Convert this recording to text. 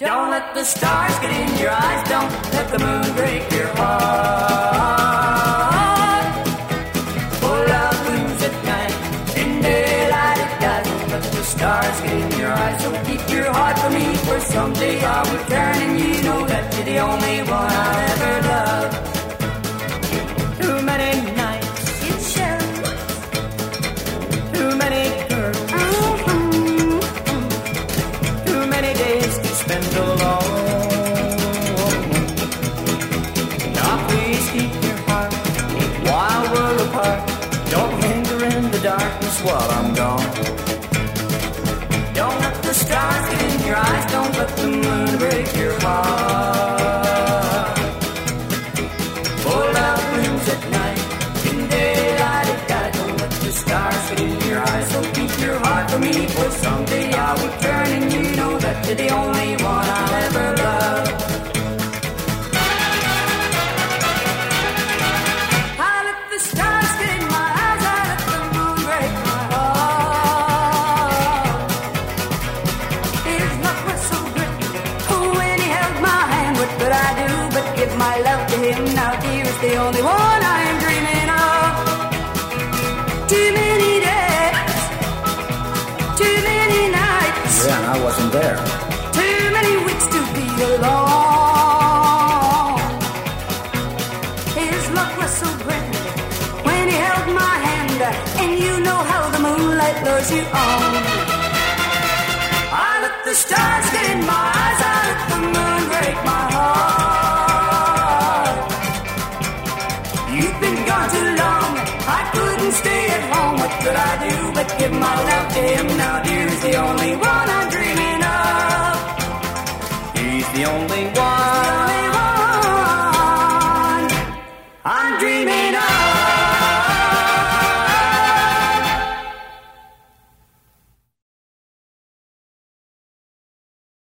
Don't let the stars get in your eyes. Don't let the moon break your heart. Full of blues at night. In daylight it dies. Don't let the stars get in your eyes. So keep your heart for me. For someday I'll return and you know that you're the only one darkness while I'm gone. Don't let the stars get in your eyes. Don't let the moon break your heart. Full of blues at night. In daylight it died. Don't let the stars get in your eyes. So keep your heart for me. For someday I'll return Yeah, and I wasn't there. too many weeks to be alone. His love was so great when he held my hand, and you know how the moonlight lures you on. I let the stars get in my eyes, I let the moon break my heart. You've been gone too long, I couldn't stay at home. What could I do but give my love to him? Now, dear is the only one